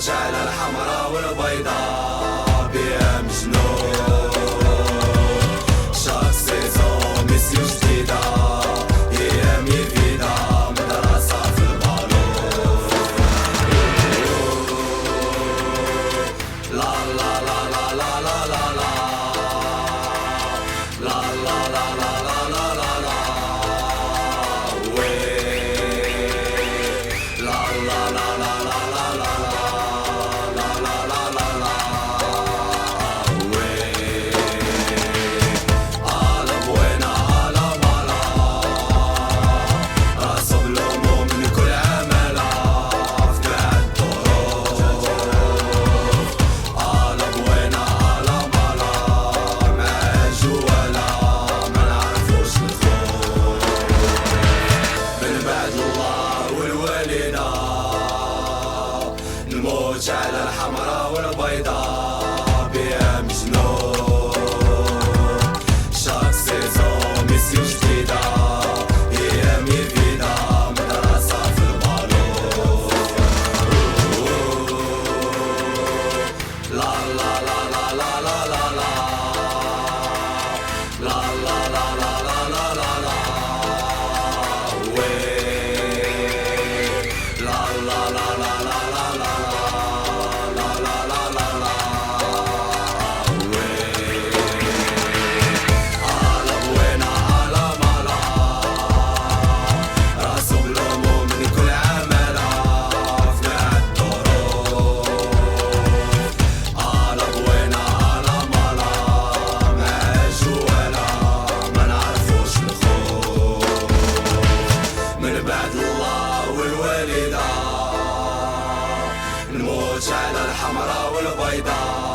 ندورج على الحمراء والبيضاء بيا مجنون شاك سيزون ميسيو جديدة هي مي مدرسة في البالون لا لا نموت على الحمراء والبيضاء. i love